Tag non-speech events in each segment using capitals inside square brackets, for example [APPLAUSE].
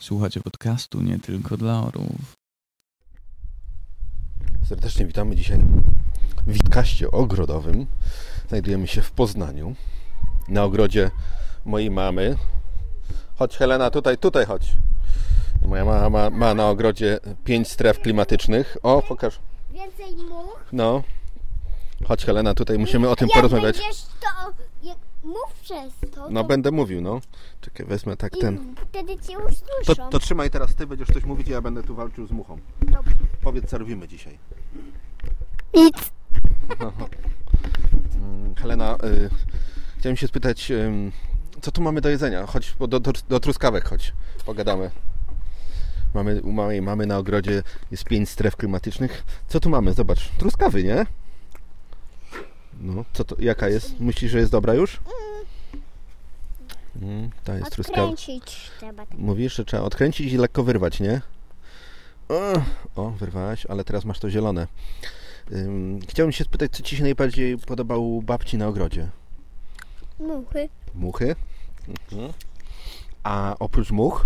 Słuchacie podcastu nie tylko dla orłów. Serdecznie witamy dzisiaj w Witkaście ogrodowym. Znajdujemy się w Poznaniu, na ogrodzie mojej mamy. Chodź Helena, tutaj, tutaj chodź. Moja mama ma, ma na ogrodzie pięć stref klimatycznych. O, pokaż. Więcej much. No. Chodź Helena, tutaj musimy o tym Jak porozmawiać. będziesz to... Mów przez to. No to będę mówił, no. Czekaj, wezmę tak i ten. wtedy cię To, usłyszą. to trzymaj teraz ty, będziesz coś mówić, a ja będę tu walczył z muchą. Dobra. Powiedz, co robimy dzisiaj. Nic. [LAUGHS] Mm, Helena, y, chciałem się spytać, ym, co tu mamy do jedzenia? Chodź do, do, do truskawek, chodź, pogadamy. Mamy, u mojej mamy na ogrodzie jest pięć stref klimatycznych. Co tu mamy? Zobacz, truskawy, nie? No, co to, jaka jest? Myślisz, że jest dobra już? Mm, ta jest truskawa. Odkręcić trzeba tak. Mówisz, że trzeba odkręcić i lekko wyrwać, nie? O, o wyrwałaś, ale teraz masz to zielone. Ym, chciałbym się spytać, co Ci się najbardziej podobało u babci na ogrodzie? Muchy. Muchy? Mhm. A oprócz much,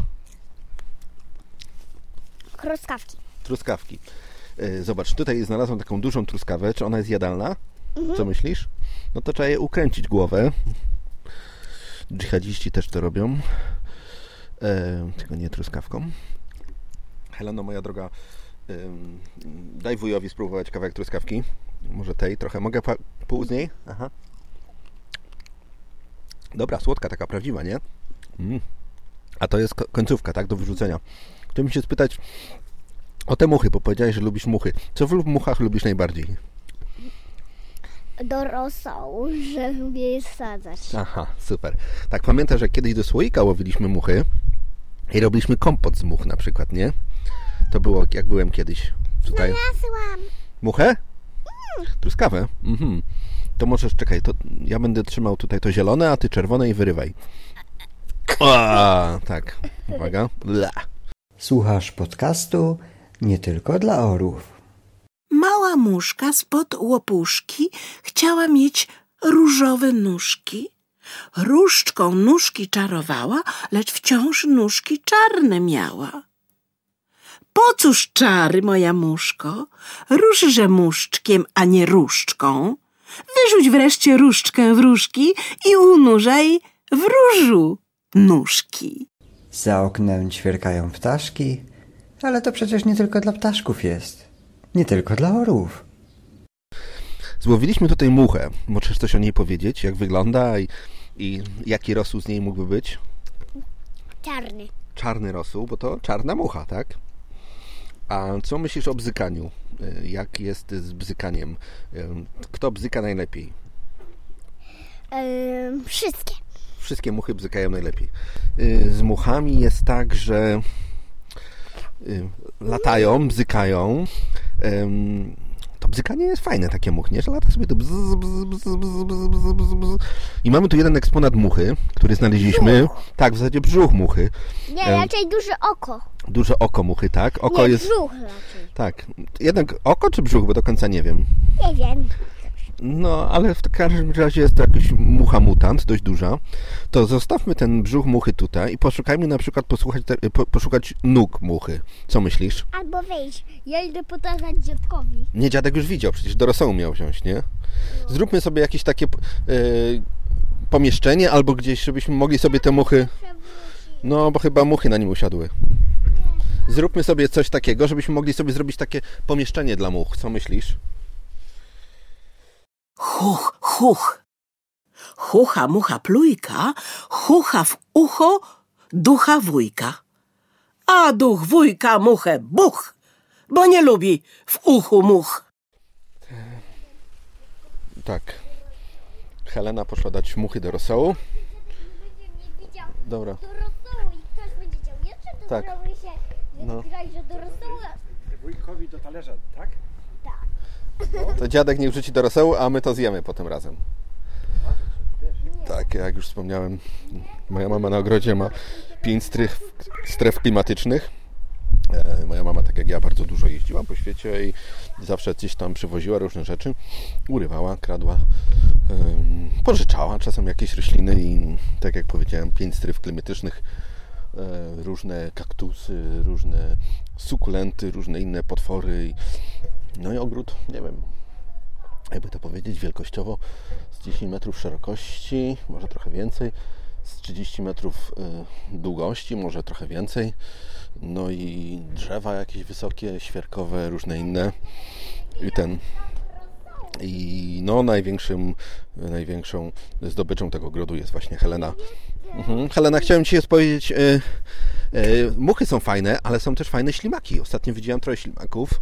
Kroskawki. truskawki. Y, Zobacz, tutaj znalazłem taką dużą truskawę. Czy ona jest jadalna? Co myślisz? No to trzeba je ukręcić głowę. Dżihadziści też to robią. E, tylko nie truskawką. Heleno, moja droga, ym, daj wujowi spróbować kawałek truskawki. Może tej trochę. Mogę pół z niej? Aha. Dobra, słodka, taka prawdziwa, nie? Mm. A to jest ko- końcówka, tak? Do wyrzucenia. Chciałbym się spytać o te muchy, bo powiedziałeś, że lubisz muchy. Co w muchach lubisz najbardziej? Do rosołu, [LAUGHS] żeby je sadzać. Aha, super. Tak, pamiętasz, że kiedyś do słoika łowiliśmy muchy i robiliśmy kompot z much na przykład, nie? To było, jak byłem kiedyś tutaj. Znalazłam. Muchę? Truskawę? Mhm. To możesz, czekaj, to ja będę trzymał tutaj to zielone, a ty czerwone i wyrywaj. A, tak. Uwaga. Bla. Słuchasz podcastu nie tylko dla orłów. Mała muszka spod łopuszki chciała mieć różowe nóżki. Różdżką nóżki czarowała, lecz wciąż nóżki czarne miała. Po cóż czary, moja muszko? Różże muszczkiem, a nie różdżką. Wyrzuć wreszcie różdżkę w i unurzaj w różu nóżki. Za oknem ćwierkają ptaszki, ale to przecież nie tylko dla ptaszków jest. Nie tylko dla orłów. Złowiliśmy tutaj muchę. Możesz coś o niej powiedzieć? Jak wygląda i, i jaki rosół z niej mógłby być? Czarny. czarny rosół, bo to czarna mucha, tak? A co myślisz o bzykaniu? Y, Jak jest z bzykaniem? Kto bzyka najlepiej? Ym, wszystkie. Wszystkie muchy bzykają najlepiej. Y, Z muchami jest tak, że y, latają, bzykają. Ym, To bzykanie jest fajne, takie much, nie? Że lata sobie to bzz, bzz, bzz. I mamy tu jeden eksponat muchy, który znaleźliśmy. Tak, w zasadzie brzuch muchy. Nie, Em. raczej duże oko. Duże oko muchy, tak? Oko nie, jest... brzuch raczej. Tak. Jednak oko czy brzuch, bo do końca nie wiem. Nie wiem. No, ale w każdym razie jest to jakaś mucha mutant, dość duża. To zostawmy ten brzuch muchy tutaj i poszukajmy na przykład posłuchać, te, po, poszukać nóg muchy. Co myślisz? Albo wyjść. Ja idę pokazać dziadkowi. Nie, dziadek już widział, przecież do rosołu miał wziąć, nie? Zróbmy sobie jakieś takie yy, pomieszczenie albo gdzieś, żebyśmy mogli sobie te muchy... No, bo chyba muchy na nim usiadły. Zróbmy sobie coś takiego, żebyśmy mogli sobie zrobić takie pomieszczenie dla much. Co myślisz? Huch, huch. Hucha, mucha, plujka, hucha w ucho, ducha wujka. A duch wujka muchę buch, bo nie lubi w uchu much. Tak. Helena poszła dać muchy do rosołu. Dobra. do rosołu i ktoś będzie chciał jeszcze do Tak. się No. grać, że do rosołu. Wujkowi do talerza, tak? To dziadek niech wrzuci do rosołu, a my to zjemy potem razem. Tak, jak już wspomniałem, moja mama na ogrodzie ma pięć stref, stref klimatycznych. E, Moja mama, tak jak ja, bardzo dużo jeździła po świecie i zawsze gdzieś tam przywoziła różne rzeczy. Urywała, kradła, pożyczała czasem jakieś rośliny i tak jak powiedziałem, pięć stref klimatycznych e, różne kaktusy, różne sukulenty, różne inne potwory. No i ogród, nie wiem, jakby to powiedzieć, wielkościowo z 10 metrów szerokości, może trochę więcej, z 30 metrów y, długości, może trochę więcej. No i drzewa jakieś wysokie, świerkowe, różne inne. I ten. I no największym, największą zdobyczą tego ogrodu jest właśnie Helena. Mhm. Helena, chciałem Ci powiedzieć, y, y, muchy są fajne, ale są też fajne ślimaki. Ostatnio widziałem trochę ślimaków.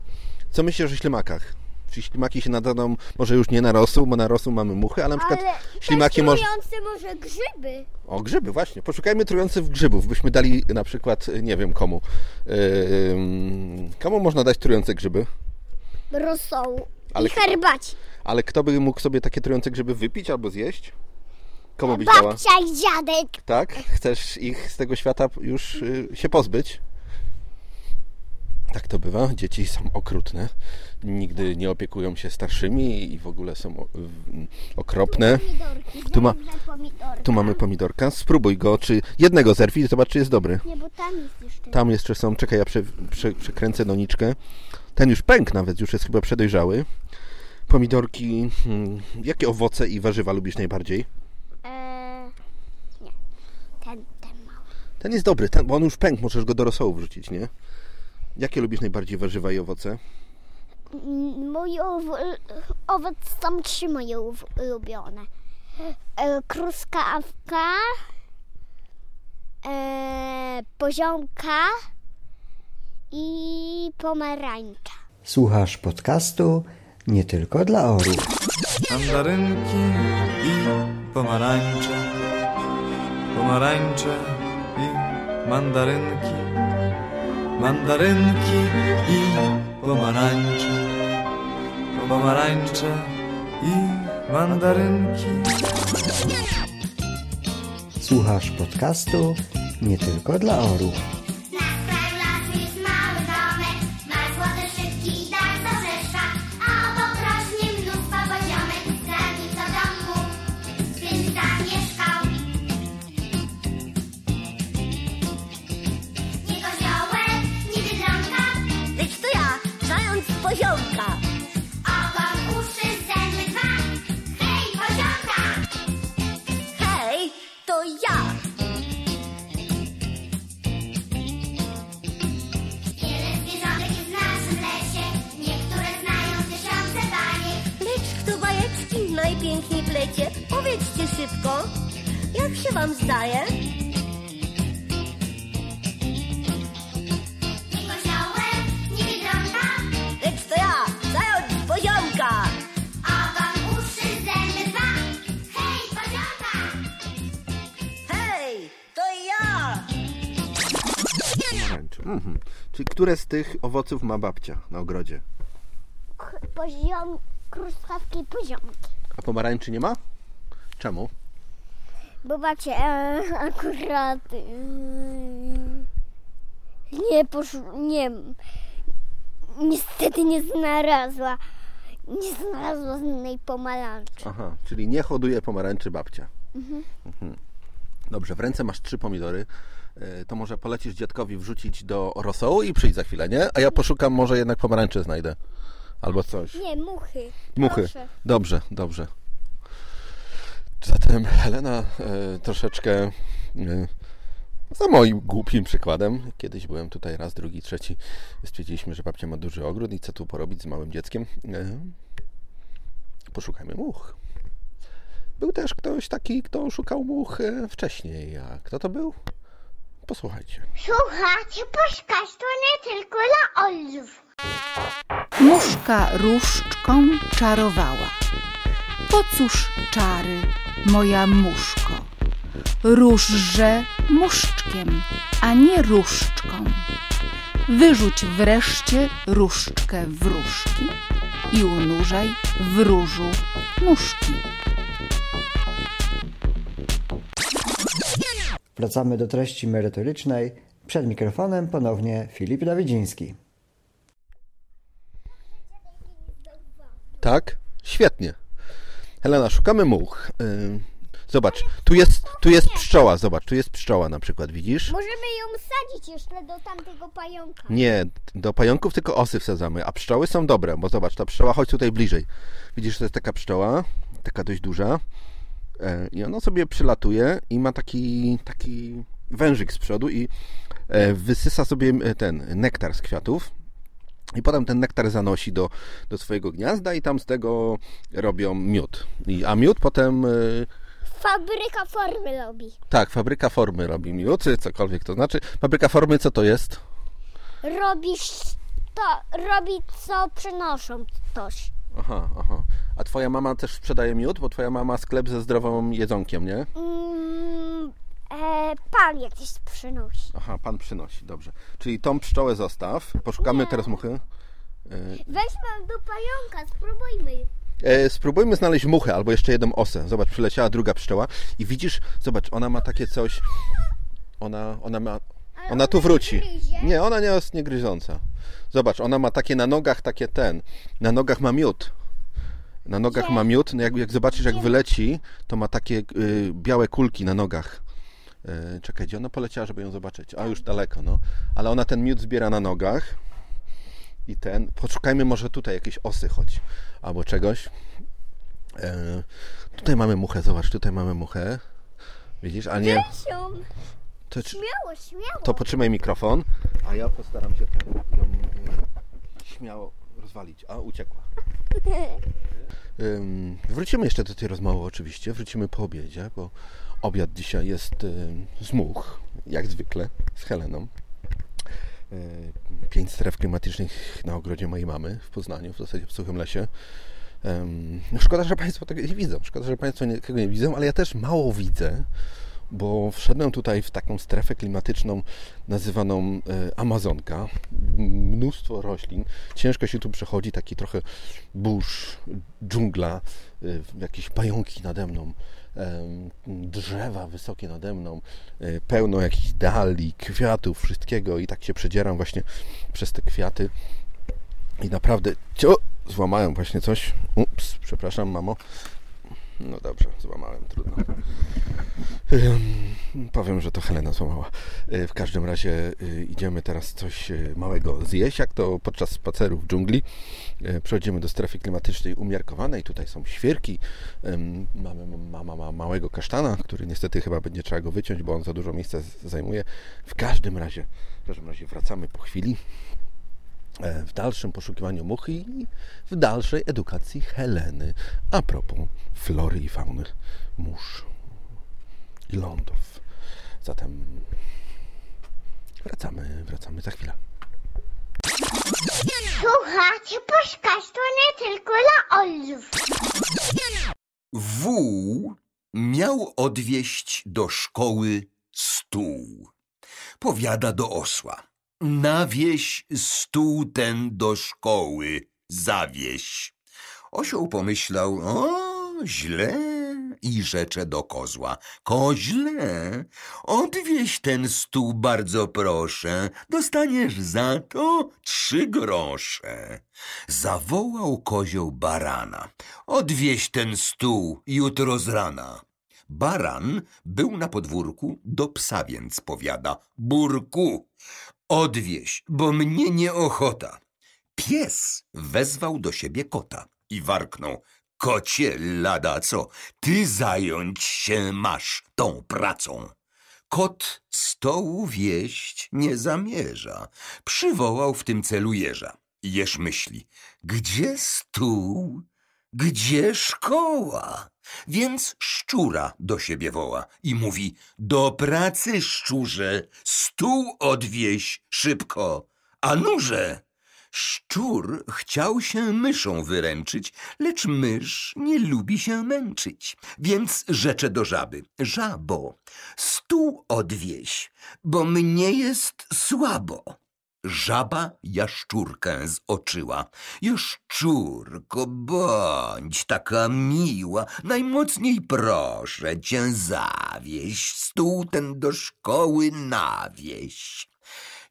Co myślisz o ślimakach? Czy ślimaki się nadadzą, może już nie na rosół, bo na rosół mamy muchy, ale na przykład Ale ślimaki może... trujące może grzyby. O, grzyby, właśnie. Poszukajmy trujących grzybów. Byśmy dali na przykład, nie wiem komu. Ym, komu można dać trujące grzyby? Rosołu. Ale I kto? herbaci. Ale kto by mógł sobie takie trujące grzyby wypić albo zjeść? Komu byś dała? Babcia i dziadek. Tak? Chcesz ich z tego świata już y, się pozbyć? Tak to bywa. Dzieci są okrutne. Nigdy nie opiekują się starszymi i w ogóle są okropne. Tu ma-. Tu mamy pomidorka. Spróbuj go, czy jednego zerwij, zobacz, czy jest dobry. Nie, bo tam jest jeszcze. Tam jeszcze są, czekaj, ja prze, prze, przekręcę doniczkę. Ten już pęk nawet, już jest chyba przedojrzały. Pomidorki, hmm, jakie owoce i warzywa lubisz najbardziej? Eee, nie. Ten, ten mały. Ten jest dobry, ten, bo on już pęk, możesz go do rosołu wrzucić, nie? Jakie lubisz najbardziej warzywa i owoce? Mm, Mój ow- owoc są trzy moje ulubione. E, Truskawka, e, poziomka i pomarańcza. Słuchasz podcastu nie tylko dla orów. Mandarynki i pomarańcze. Pomarańcze i mandarynki. Mandarynki i pomarańcze. Pomarańcze i mandarynki. Słuchasz podcastu nie tylko dla orów. Powiedzcie szybko, jak się wam zdaje? Nie koziołek, nie biedronka, Lecz to ja, zając poziomka. Hej, poziomka! Hej, to ja. Mhm. Czyli które z tych owoców ma babcia na ogrodzie? K- Poziom, truskawki i poziomki. A pomarańczy nie ma? Czemu? Bo babcia e, akurat e, nie poszło, nie, niestety nie znalazła, nie znalazła żadnej pomarańczy. Aha, czyli nie hoduje pomarańczy babcia. Mhm. Dobrze, w ręce masz trzy pomidory. E, To może polecisz dziadkowi wrzucić do rosołu i przyjdź za chwilę, nie? A ja poszukam, może jednak pomarańcze znajdę. Albo coś. Nie, muchy. Muchy. Proszę. Dobrze, dobrze. Zatem Helena e, troszeczkę e, za moim głupim przykładem. Kiedyś byłem tutaj raz, drugi, trzeci. Stwierdziliśmy, że babcia ma duży ogród i co tu porobić z małym dzieckiem. E, poszukajmy much. Był też ktoś taki, kto szukał much e, wcześniej. A kto to był? Posłuchajcie. Słuchajcie, poszkać to nie tylko dla olów. Muszka różdżką czarowała. Po cóż czary, moja muszko? Różże muszczkiem, a nie różdżką. Wyrzuć wreszcie różdżkę w różki i unurzaj w różu muszki. Wracamy do treści merytorycznej. Przed mikrofonem ponownie Filip Dawidziński. Tak? Świetnie. Helena, szukamy much. Y, Zobacz, tu jest, tu jest pszczoła, zobacz, tu jest pszczoła na przykład, widzisz? Możemy ją wsadzić jeszcze do tamtego pająka. Nie, do pająków tylko osy wsadzamy, a pszczoły są dobre, bo zobacz, ta pszczoła, chodź tutaj bliżej. Widzisz, to jest taka pszczoła, taka dość duża e, i ona sobie przylatuje i ma taki, taki wężyk z przodu i e, wysysa sobie e, ten nektar z kwiatów i potem ten nektar zanosi do, do swojego gniazda i tam z tego robią miód. I, a miód potem... e, Fabryka formy robi. Tak, fabryka formy robi miód, cokolwiek to znaczy. Fabryka formy co to jest? Robisz to, robi co przynoszą coś. Aha, aha. A twoja mama też sprzedaje miód, bo twoja mama ma sklep ze zdrowym jedzonkiem, nie? Mm, e, pan jakieś przynosi. Aha, pan przynosi, dobrze. Czyli tą pszczołę zostaw. Poszukamy teraz muchy. E, Weźmy do pająka, spróbujmy. E, spróbujmy znaleźć muchę albo jeszcze jedną osę. Zobacz, przyleciała druga pszczoła i widzisz, zobacz, ona ma takie coś. Ona, ona ma. Ona tu wróci. Nie, ona nie jest niegryząca. Zobacz, ona ma takie na nogach, takie ten. Na nogach ma miód. Na nogach ma miód. No jak, jak zobaczysz, jak wyleci, to ma takie y, białe kulki na nogach. Y, czekaj, gdzie ona poleciała, żeby ją zobaczyć? A już daleko, no. Ale ona ten miód zbiera na nogach. I ten. Poszukajmy może tutaj jakieś osy choć. Albo czegoś. E, tutaj mamy muchę, zobacz, tutaj mamy muchę. Widzisz, a nie. To, Śmiało, śmiało. to potrzymaj mikrofon, a ja postaram się ten, ją e, śmiało rozwalić. A, uciekła. [LAUGHS] Ym, wrócimy jeszcze do tej rozmowy oczywiście, wrócimy po obiedzie, bo obiad dzisiaj jest ym, z much, jak zwykle, z Heleną. Y, Pięć stref klimatycznych na ogrodzie mojej mamy w Poznaniu, w zasadzie w Suchym Lesie. No szkoda, że Państwo tego nie widzą, szkoda, że Państwo tego nie widzą, ale ja też mało widzę, bo wszedłem tutaj w taką strefę klimatyczną nazywaną e, Amazonka. Mnóstwo roślin. Ciężko się tu przechodzi, taki trochę burz, dżungla, jakieś pająki nade mną, drzewa wysokie nade mną, e, pełno jakichś dali, kwiatów, wszystkiego i tak się przedzieram właśnie przez te kwiaty. I naprawdę, cio, złamałem właśnie coś. Ups, przepraszam, mamo. No dobrze, złamałem, trudno. Powiem, że to Helena złamała. Y, W każdym razie y, idziemy teraz coś y, małego zjeść, jak to podczas spaceru w dżungli. Przechodzimy do strefy klimatycznej umiarkowanej. Tutaj są świerki. Mamy, mama ma małego kasztana, który niestety chyba będzie trzeba go wyciąć, bo on za dużo miejsca zajmuje. W każdym razie, w każdym razie wracamy po chwili e, w dalszym poszukiwaniu muchy i w dalszej edukacji Heleny a propos flory i fauny mórz i lądów. Zatem wracamy, wracamy za chwilę. Słuchajcie, podcast to nie tylko dla ojców. Wół miał odwieźć do szkoły stół. Powiada do osła. Nawieź stół ten do szkoły, zawieź. Osioł pomyślał, o, źle, i rzecze do kozła. Koźle, odwieź ten stół bardzo proszę, dostaniesz za to trzy grosze. Zawołał kozioł barana. Odwieź ten stół jutro z rana. Baran był na podwórku, do psa więc powiada. Burku, odwieź, bo mnie nieochota. Pies wezwał do siebie kota i warknął. Kocie lada co, ty zająć się masz tą pracą. Kot stołu wieść nie zamierza. Przywołał w tym celu jeża. Jeż myśli, gdzie stół, gdzie szkoła? Więc szczura do siebie woła i mówi, do pracy szczurze, stół odwieź szybko, a nurze. Szczur chciał się myszą wyręczyć, lecz mysz nie lubi się męczyć, więc rzecze do żaby. Żabo, stół odwieź, bo mnie jest słabo. Żaba jaszczurkę zoczyła. Jaszczurko, bądź taka miła, najmocniej proszę cię zawieź, stół ten do szkoły nawieź.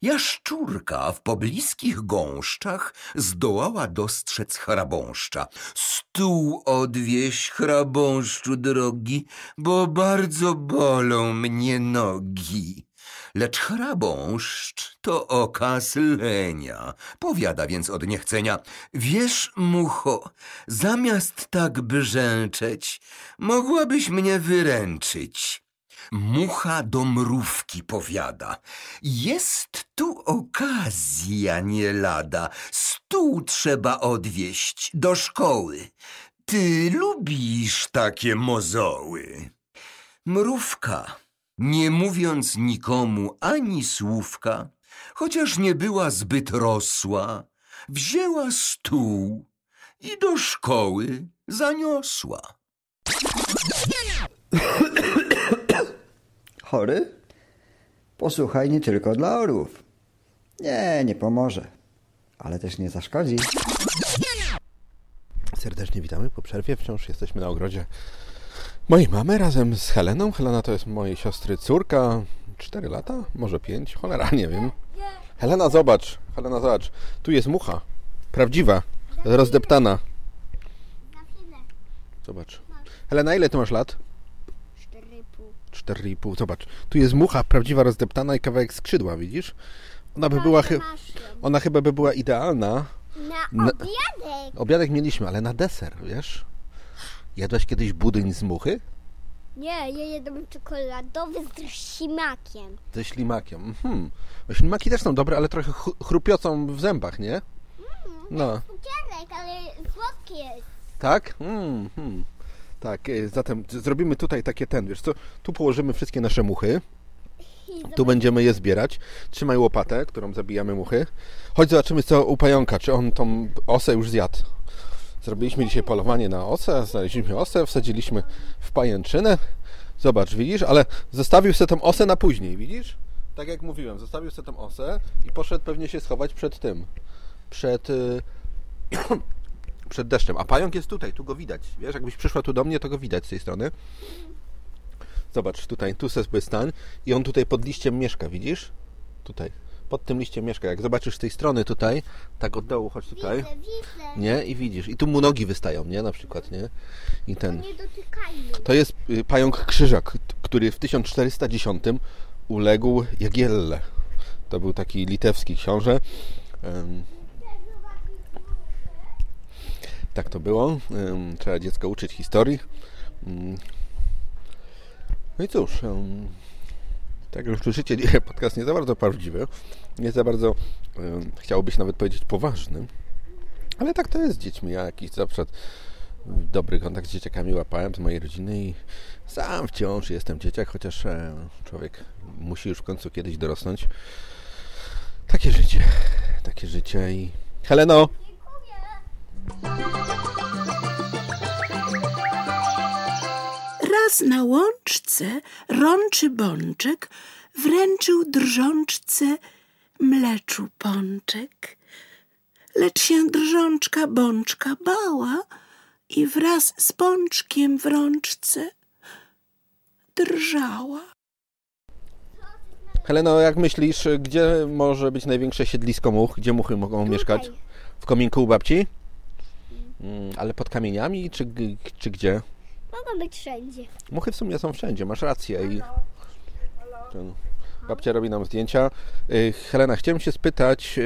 Jaszczurka w pobliskich gąszczach zdołała dostrzec chrabąszcza. Stół odwieź, chrabąszczu drogi, bo bardzo bolą mnie nogi. Lecz chrabąszcz to okaz lenia. Powiada więc od niechcenia. Wiesz, mucho, zamiast tak brzęczeć, mogłabyś mnie wyręczyć. Mucha do mrówki powiada. Jest tu okazja nie lada. Stół trzeba odwieźć do szkoły. Ty lubisz takie mozoły. Mrówka, nie mówiąc nikomu ani słówka, chociaż nie była zbyt rosła, wzięła stół i do szkoły zaniosła. [COUGHS] Chory? Posłuchaj nie tylko dla orłów. Nie, nie pomoże. Ale też nie zaszkodzi. Serdecznie witamy po przerwie. Wciąż jesteśmy na ogrodzie mojej mamy razem z Heleną. Helena to jest mojej siostry córka. 4 lata? Może 5? Cholera, nie wiem. Helena, zobacz. Helena, zobacz. Tu jest mucha. Prawdziwa. Rozdeptana. Zobacz. Helena, ile ty masz lat? 4,5. 4,5. Zobacz. Tu jest mucha prawdziwa, rozdeptana i kawałek skrzydła, widzisz? Ona by była, chy- ona chyba by była idealna. Na Na- obiadek. Obiadek mieliśmy, ale na deser, wiesz? Jadłaś kiedyś budyń z muchy? Nie, ja jadłem czekoladowy z ślimakiem. Ze ślimakiem. Bo Ślimaki też są dobre, ale trochę ch- chrupiocą w zębach, nie? No. Cukierek, ale słodki jest. Tak? Mhm. Tak, e, zatem zrobimy tutaj takie ten, wiesz co? Tu położymy wszystkie nasze muchy. Tu będziemy je zbierać. Trzymaj łopatę, którą zabijamy muchy. Chodź zobaczymy co u pająka, czy on tą osę już zjadł. Zrobiliśmy dzisiaj polowanie na osę, znaleźliśmy osę, wsadziliśmy w pajęczynę. Zobacz, widzisz? Ale zostawił sobie tą osę na później, widzisz? Tak jak mówiłem, zostawił sobie tą osę i poszedł pewnie się schować przed tym. Przed... [CLEARS THROAT] przed deszczem. A pająk jest tutaj, tu go widać. Wiesz, jakbyś przyszła tu do mnie, to go widać z tej strony. Zobacz, tutaj, tu sobie stań i on tutaj pod liściem mieszka, widzisz? Tutaj, pod tym liściem mieszka. Jak zobaczysz z tej strony tutaj, tak od dołu, chodź tutaj. Widzę, widzę. Nie? I widzisz. I tu mu nogi wystają, nie? Na przykład, nie? I ten. Nie dotykajmy. To jest y, pająk krzyżak, który w 1410 uległ Jagielle. To był taki litewski książę. Tak to było. Trzeba dziecko uczyć historii. Mm. No i cóż, tak jak już słyszycie, [LAUGHS] podcast nie za bardzo prawdziwy. Nie za bardzo się nawet powiedzieć poważny. Ale tak to jest z dziećmi. Ja jakiś zawsze dobry kontakt z dzieciakami łapałem z mojej rodziny i sam wciąż jestem dzieciak, chociaż człowiek musi już w końcu kiedyś dorosnąć. Takie życie. Takie życie i... Heleno! Raz na łączce rączy bączek wręczył drżączce mleczu pączek. Lecz się drżączka bączka bała i wraz z pączkiem w rączce drżała. Heleno, jak myślisz, gdzie może być największe siedlisko much? Gdzie muchy mogą mieszkać? W kominku u babci? Mm, ale pod kamieniami, czy, czy gdzie? Mogą być wszędzie. Muchy w sumie są wszędzie, masz rację. I ten, babcia robi nam zdjęcia. Y, Helena, chciałem się spytać,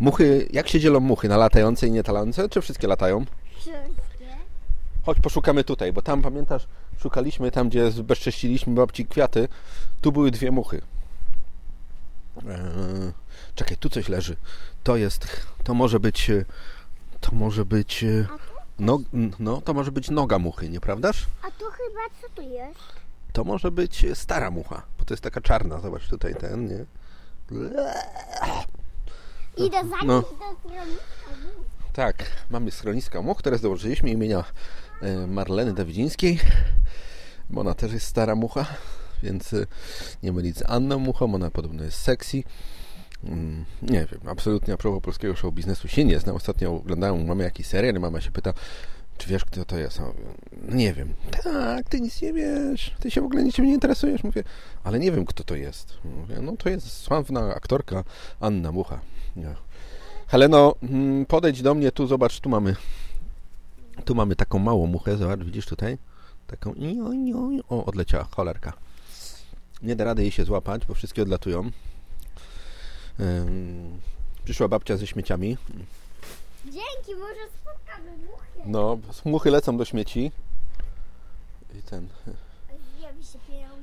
muchy, jak się dzielą muchy? Na latające i nietalające, czy wszystkie latają? Wszystkie. Chodź, poszukamy tutaj, bo tam, pamiętasz, szukaliśmy tam, gdzie zbezcześciliśmy babci kwiaty. Tu były dwie muchy. Eee, czekaj, tu coś leży. To jest, to może być, e, to może być, e, no, no, to może być noga muchy, nieprawdaż? A to chyba co tu jest? To może być stara mucha, bo to jest taka czarna, zobacz tutaj ten, nie? Idę za nim No. do. Tak, mamy schroniska much, które założyliśmy imienia e, Marleny Dawidzińskiej, bo ona też jest stara mucha, więc e, nie mylić z Anną Muchą, ona podobno jest sexy. Mm, Nie wiem, absolutnie a propos polskiego show biznesu się nie znam. Ostatnio oglądałem u mamy jakiś serial i mama się pyta, Czy wiesz, kto to jest? No nie wiem. Tak, ty nic nie wiesz. Ty się w ogóle niczym nie interesujesz. Mówię, ale nie wiem, kto to jest. Mówię, no to jest sławna aktorka Anna Mucha. Nie. Heleno, mm, podejdź do mnie, tu zobacz, tu mamy tu mamy taką małą muchę, zobacz, widzisz tutaj? Taką o, odleciała, cholerka. Nie da rady jej się złapać, bo wszystkie odlatują. Przyszła babcia ze śmieciami. Dzięki, może spotkamy muchę. No, muchy lecą do śmieci. I ten.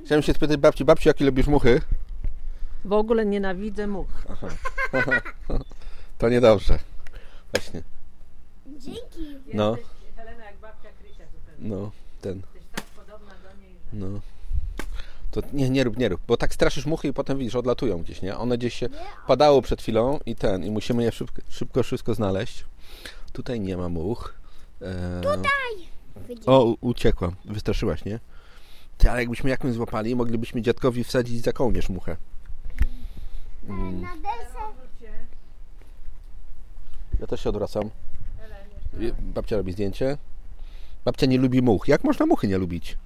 Chciałem się spytać babci, babci, jakie lubisz muchy? W ogóle nienawidzę much. [LAUGHS] To niedobrze. Właśnie. Dzięki. No, Helena jak babcia Krysia no, ten. Tak podobna do niej, że... No. To nie, nie rób, nie rób, bo tak straszysz muchy i potem widzisz, odlatują gdzieś, nie? One gdzieś się padało przed chwilą i ten, i musimy je szybko, szybko wszystko znaleźć. Tutaj nie ma much. E... Tutaj. O, u- uciekła. Wystraszyłaś, nie? Ty, ale jakbyśmy jakąś złapali, moglibyśmy dziadkowi wsadzić za kołnierz muchę. Mm. Na deser. Ja też się odwracam. Babcia robi zdjęcie. Babcia nie lubi much. Jak można muchy nie lubić?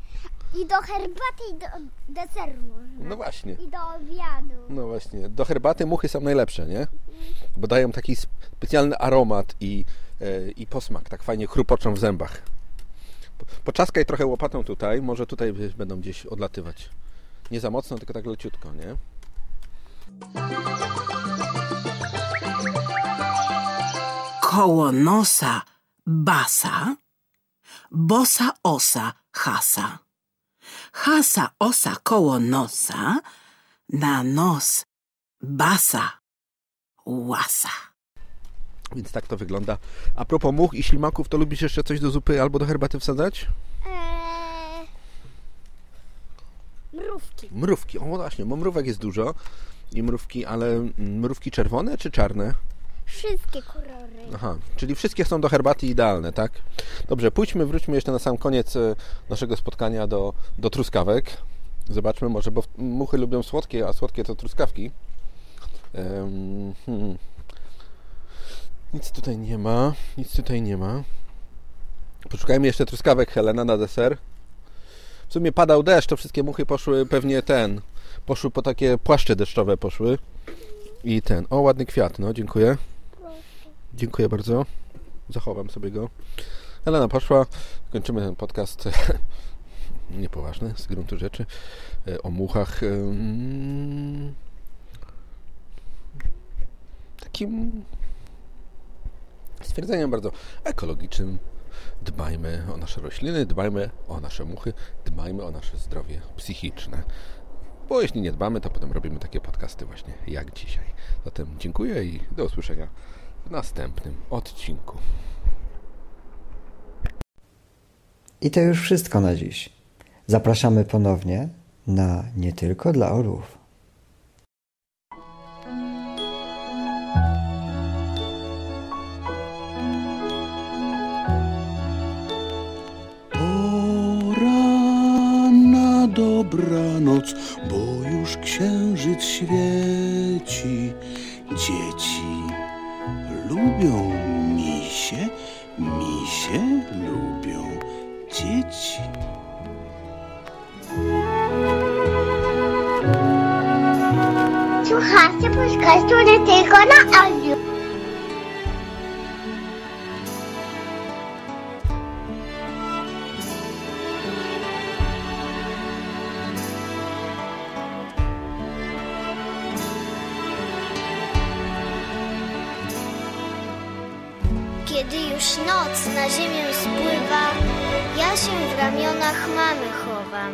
I do herbaty, i do deseru można. No właśnie. I do obiadu. No właśnie. Do herbaty muchy są najlepsze, nie? Bo dają taki specjalny aromat i, e, i posmak. Tak fajnie chrupoczą w zębach. Po- Poczaskaj trochę łopatą tutaj. Może tutaj będą gdzieś odlatywać. Nie za mocno, tylko tak leciutko, nie? Koło nosa basa, bosa osa hasa. Hasa osa koło nosa, na nos basa łasa. Więc tak to wygląda. A propos much i ślimaków, to lubisz jeszcze coś do zupy albo do herbaty wsadzać? Eee, mrówki. Mrówki. O właśnie, bo mrówek jest dużo. I mrówki, ale mm, mrówki czerwone czy czarne? Wszystkie kolory. Aha, czyli wszystkie są do herbaty idealne, tak? Dobrze, pójdźmy, wróćmy jeszcze na sam koniec e, naszego spotkania do, do truskawek. Zobaczmy może, bo muchy lubią słodkie, a słodkie to truskawki. Em, hmm. Nic tutaj nie ma, nic tutaj nie ma. Poszukajmy jeszcze truskawek Helena na deser. W sumie padał deszcz, to wszystkie muchy poszły pewnie ten. Poszły po takie płaszcze deszczowe poszły. I ten. O, ładny kwiat, no dziękuję. Dziękuję bardzo. Zachowam sobie go. Elena poszła. Kończymy ten podcast [LAUGHS] niepoważny z gruntu rzeczy e, o muchach. Takim stwierdzeniem bardzo ekologicznym. Dbajmy o nasze rośliny, dbajmy o nasze muchy, dbajmy o nasze zdrowie psychiczne. Bo jeśli nie dbamy, to potem robimy takie podcasty właśnie jak dzisiaj. Zatem dziękuję i do usłyszenia w następnym odcinku. I to już wszystko na dziś. Zapraszamy ponownie na Nie tylko dla orłów. Dobranoc, bo już księżyc świeci. Dzieci lubią misie, misie lubią dzieci. Słuchajcie podcastu nie tylko na audio. Ramionach mamy chowam.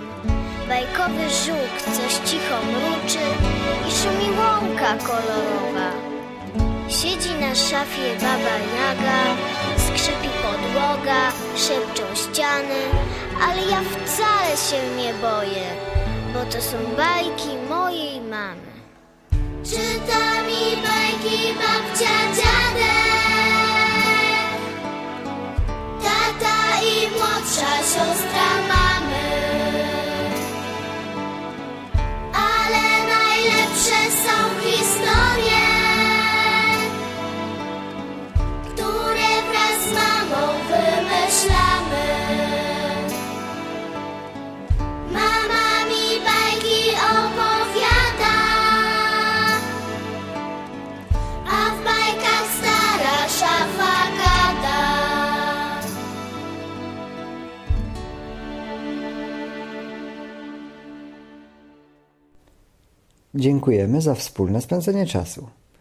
Bajkowy żuk coś cicho mruczy i szumi łąka kolorowa. Siedzi na szafie baba Jaga, skrzypi podłoga, szepczą ściany, ale ja wcale się nie boję, bo to są bajki mojej mamy. Czyta mi bajki babcia Dziękujemy za wspólne spędzenie czasu.